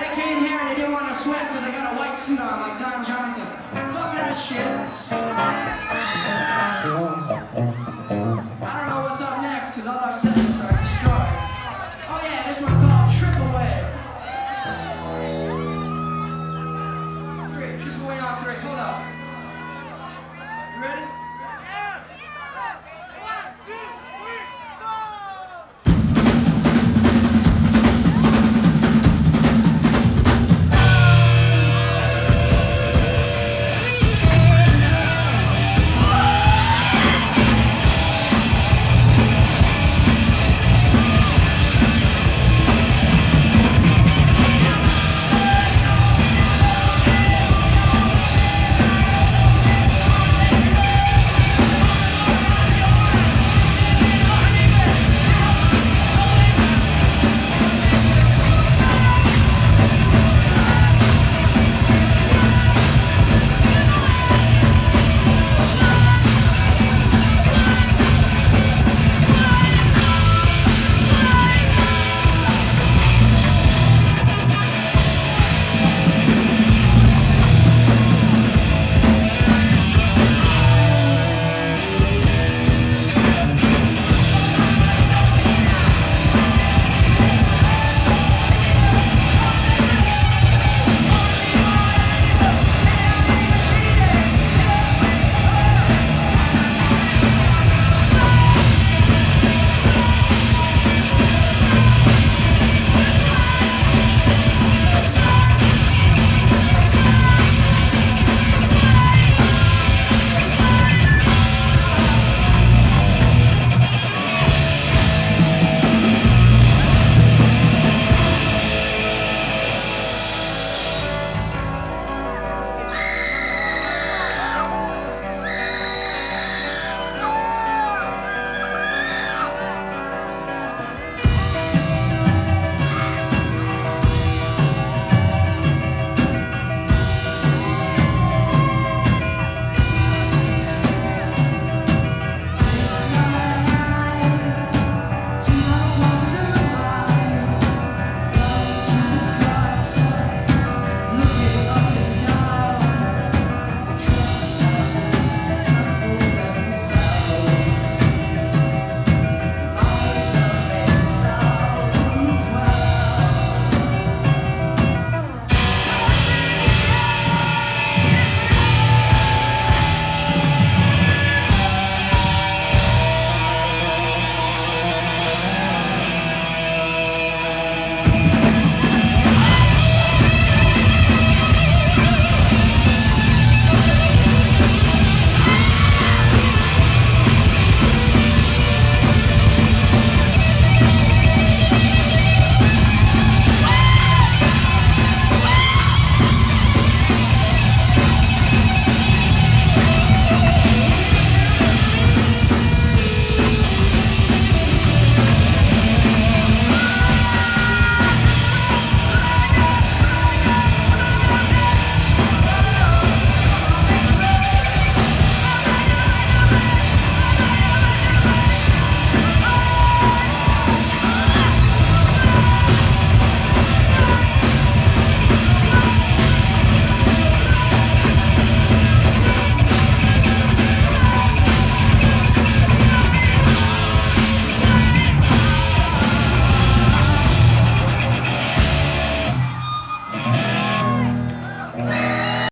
They came here and they didn't want to sweat because I got a white suit on like Don Johnson. Fuck that shit.